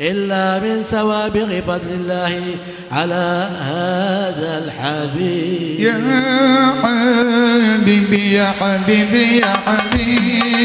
إلا من سوابغ فضل الله على هذا الحبيب. يا حبيبي يا حبيبي يا حبيبي.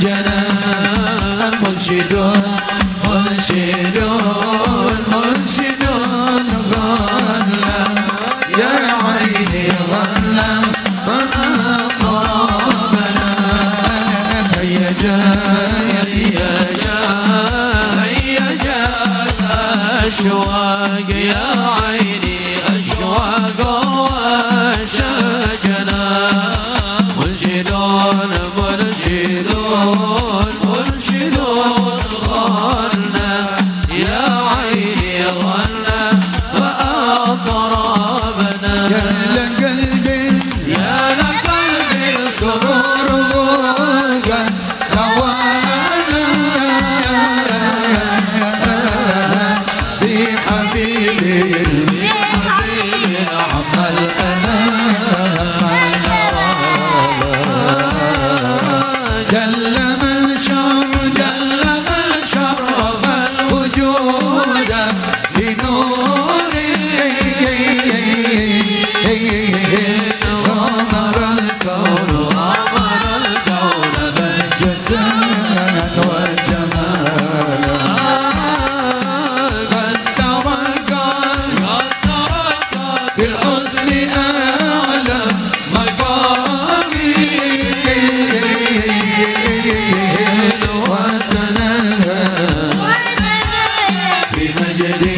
جنا منشدون منشدون منشدون غلا يا عيني غلا ما قربنا هيا جاي يا جاي يا جاي أشواق يا حبيبي Hajde